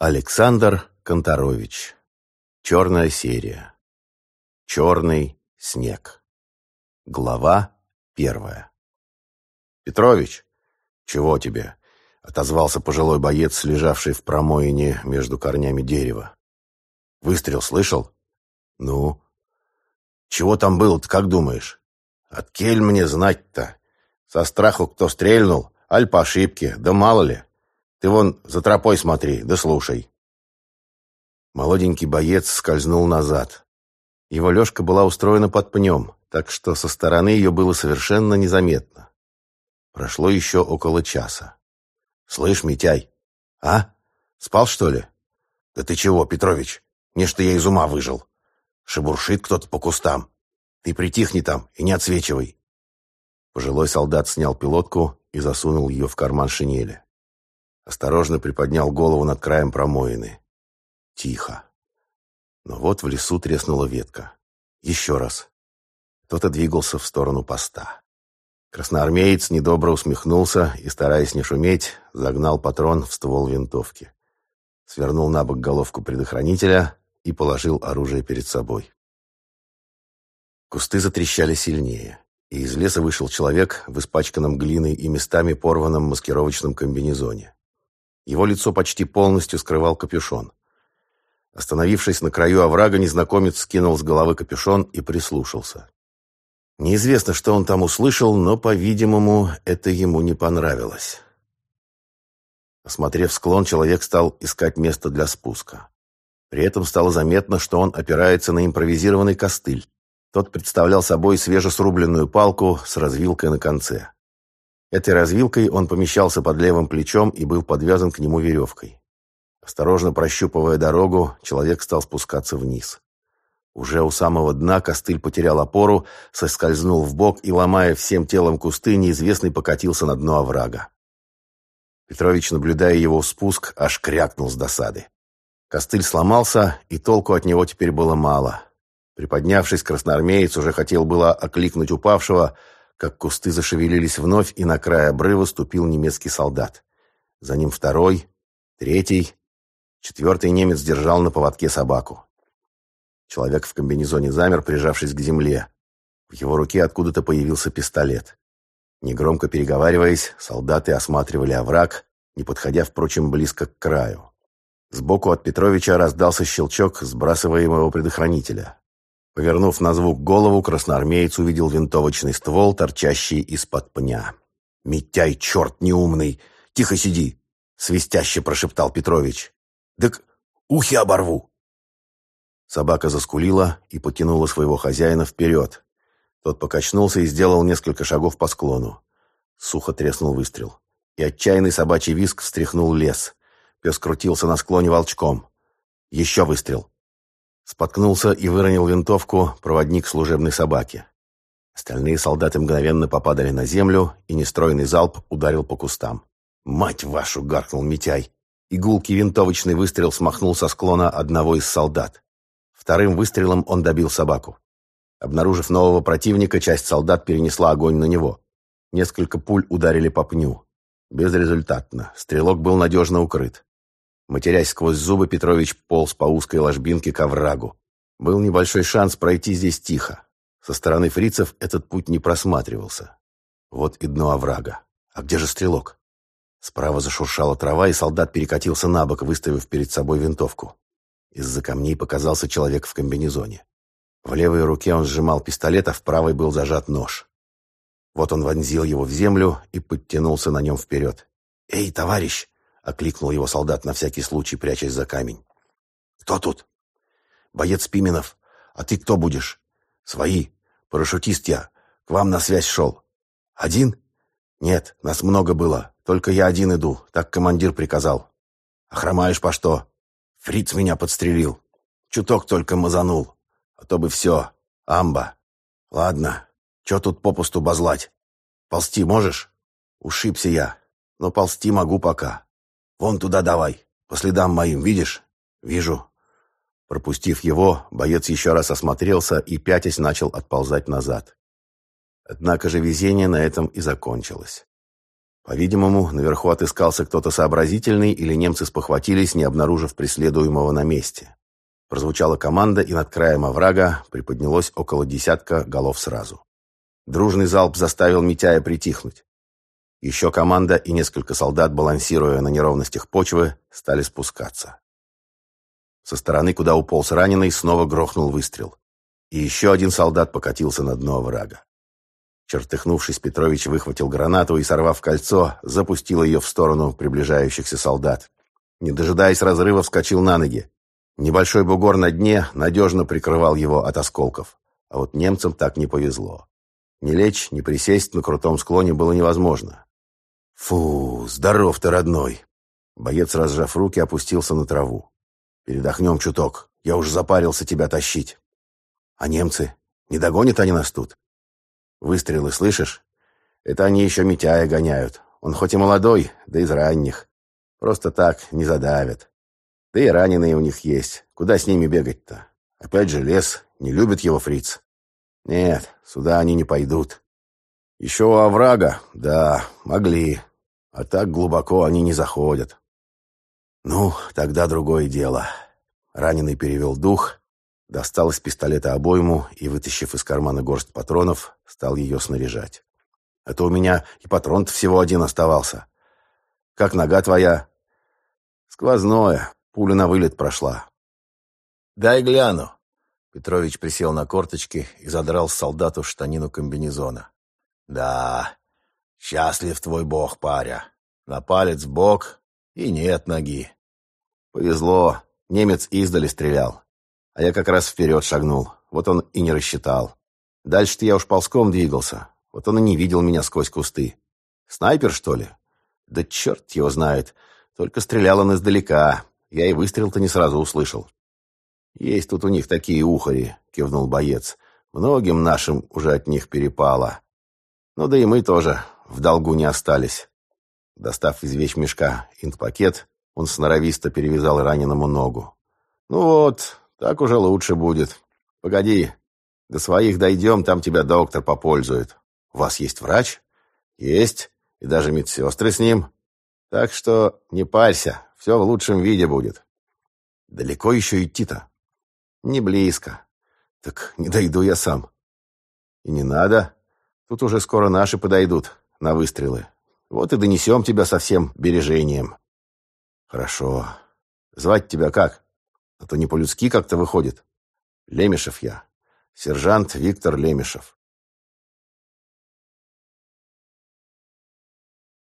Александр Конторович. Черная серия. Черный снег. Глава первая. «Петрович, чего тебе?» — отозвался пожилой боец, лежавший в промоине между корнями дерева. «Выстрел слышал?» «Ну?» «Чего там было-то, как думаешь?» «От кель мне знать-то. Со страху кто стрельнул, аль по ошибке, да мало ли. Ты вон за тропой смотри, да слушай». Молоденький боец скользнул назад. Его лёжка была устроена под пнем, так что со стороны ее было совершенно незаметно. Прошло еще около часа. «Слышь, Митяй, а? Спал, что ли?» «Да ты чего, Петрович? Не что я из ума выжил. Шебуршит кто-то по кустам. Ты притихни там и не отсвечивай». Пожилой солдат снял пилотку и засунул ее в карман шинели. Осторожно приподнял голову над краем промоины. Тихо. Но вот в лесу треснула ветка. Еще раз. Кто-то двигался в сторону поста. Красноармеец недобро усмехнулся и, стараясь не шуметь, загнал патрон в ствол винтовки. Свернул на бок головку предохранителя и положил оружие перед собой. Кусты затрещали сильнее, и из леса вышел человек в испачканном глиной и местами порванном маскировочном комбинезоне. Его лицо почти полностью скрывал капюшон. Остановившись на краю оврага, незнакомец скинул с головы капюшон и прислушался. Неизвестно, что он там услышал, но, по-видимому, это ему не понравилось. Осмотрев склон, человек стал искать место для спуска. При этом стало заметно, что он опирается на импровизированный костыль. Тот представлял собой свежесрубленную палку с развилкой на конце. Этой развилкой он помещался под левым плечом и был подвязан к нему веревкой. Осторожно прощупывая дорогу, человек стал спускаться вниз. Уже у самого дна костыль потерял опору, соскользнул в бок и, ломая всем телом кусты, неизвестный покатился на дно оврага. Петрович, наблюдая его спуск, аж крякнул с досады. Костыль сломался, и толку от него теперь было мало. Приподнявшись, красноармеец уже хотел было окликнуть упавшего, как кусты зашевелились вновь, и на край обрыва ступил немецкий солдат. За ним второй, третий. Четвертый немец держал на поводке собаку. Человек в комбинезоне замер, прижавшись к земле. В его руке откуда-то появился пистолет. Негромко переговариваясь, солдаты осматривали овраг, не подходя, впрочем, близко к краю. Сбоку от Петровича раздался щелчок сбрасываемого предохранителя. Повернув на звук голову, красноармеец увидел винтовочный ствол, торчащий из-под пня. «Митяй, черт неумный! Тихо сиди!» — свистяще прошептал Петрович. «Так ухи оборву!» Собака заскулила и потянула своего хозяина вперед. Тот покачнулся и сделал несколько шагов по склону. Сухо треснул выстрел. И отчаянный собачий виск встряхнул лес. Пес крутился на склоне волчком. Еще выстрел. Споткнулся и выронил винтовку проводник служебной собаки. Остальные солдаты мгновенно попадали на землю, и нестройный залп ударил по кустам. «Мать вашу!» — гаркнул Митяй. Игулкий винтовочный выстрел смахнул со склона одного из солдат. Вторым выстрелом он добил собаку. Обнаружив нового противника, часть солдат перенесла огонь на него. Несколько пуль ударили по пню. Безрезультатно. Стрелок был надежно укрыт. Матерясь сквозь зубы, Петрович полз по узкой ложбинке к оврагу. Был небольшой шанс пройти здесь тихо. Со стороны фрицев этот путь не просматривался. Вот и дно оврага. А где же стрелок? Справа зашуршала трава, и солдат перекатился на бок, выставив перед собой винтовку. Из-за камней показался человек в комбинезоне. В левой руке он сжимал пистолет, а в правой был зажат нож. Вот он вонзил его в землю и подтянулся на нем вперед. «Эй, товарищ!» — окликнул его солдат на всякий случай, прячась за камень. «Кто тут?» «Боец Пименов. А ты кто будешь?» «Свои. Парашютист я. К вам на связь шел». «Один?» «Нет, нас много было. Только я один иду. Так командир приказал». «А хромаешь по что?» Фриц меня подстрелил. Чуток только мазанул. А то бы все. Амба. Ладно. Че тут попусту базлать? Ползти можешь? Ушибся я. Но ползти могу пока. Вон туда давай. По следам моим, видишь? Вижу. Пропустив его, боец еще раз осмотрелся и, пятясь, начал отползать назад. Однако же везение на этом и закончилось. По-видимому, наверху отыскался кто-то сообразительный, или немцы спохватились, не обнаружив преследуемого на месте. Прозвучала команда, и над краем оврага приподнялось около десятка голов сразу. Дружный залп заставил Митяя притихнуть. Еще команда и несколько солдат, балансируя на неровностях почвы, стали спускаться. Со стороны, куда уполз раненый, снова грохнул выстрел. И еще один солдат покатился на дно врага. Чертыхнувшись, Петрович выхватил гранату и, сорвав кольцо, запустил ее в сторону приближающихся солдат. Не дожидаясь разрыва, вскочил на ноги. Небольшой бугор на дне надежно прикрывал его от осколков. А вот немцам так не повезло. Не лечь, не присесть на крутом склоне было невозможно. «Фу, здоров ты, родной!» Боец, разжав руки, опустился на траву. «Передохнем чуток. Я уже запарился тебя тащить». «А немцы? Не догонят они нас тут?» «Выстрелы слышишь? Это они еще Митяя гоняют. Он хоть и молодой, да из ранних. Просто так не задавят. Да и раненые у них есть. Куда с ними бегать-то? Опять же лес. Не любит его фриц. Нет, сюда они не пойдут. Еще у оврага? Да, могли. А так глубоко они не заходят. Ну, тогда другое дело. Раненый перевел дух, достал из пистолета обойму и, вытащив из кармана горсть патронов, стал ее снаряжать. А то у меня и патрон всего один оставался. Как нога твоя? Сквозное, пуля на вылет прошла. Дай гляну. Петрович присел на корточки и задрал солдату штанину комбинезона. Да, Счастлив твой бог, паря. На палец бок и нет ноги. Повезло, немец издали стрелял. А я как раз вперед шагнул. Вот он и не рассчитал. Дальше-то я уж ползком двигался. Вот он и не видел меня сквозь кусты. Снайпер, что ли? Да черт его знает. Только стрелял он издалека. Я и выстрел-то не сразу услышал. «Есть тут у них такие ухари», — кивнул боец. «Многим нашим уже от них перепало. Ну да и мы тоже в долгу не остались. Достав из вещмешка инт-пакет, он сноровисто перевязал раненому ногу. «Ну вот, так уже лучше будет. Погоди, до своих дойдем, там тебя доктор попользует. У вас есть врач?» «Есть, и даже медсестры с ним. Так что не парься, все в лучшем виде будет». «Далеко еще идти-то?» «Не близко. Так не дойду я сам». «И не надо. Тут уже скоро наши подойдут на выстрелы. Вот и донесем тебя со всем бережением. Хорошо. Звать тебя как? А то не по-людски как-то выходит. Лемешев я. Сержант Виктор Лемешев.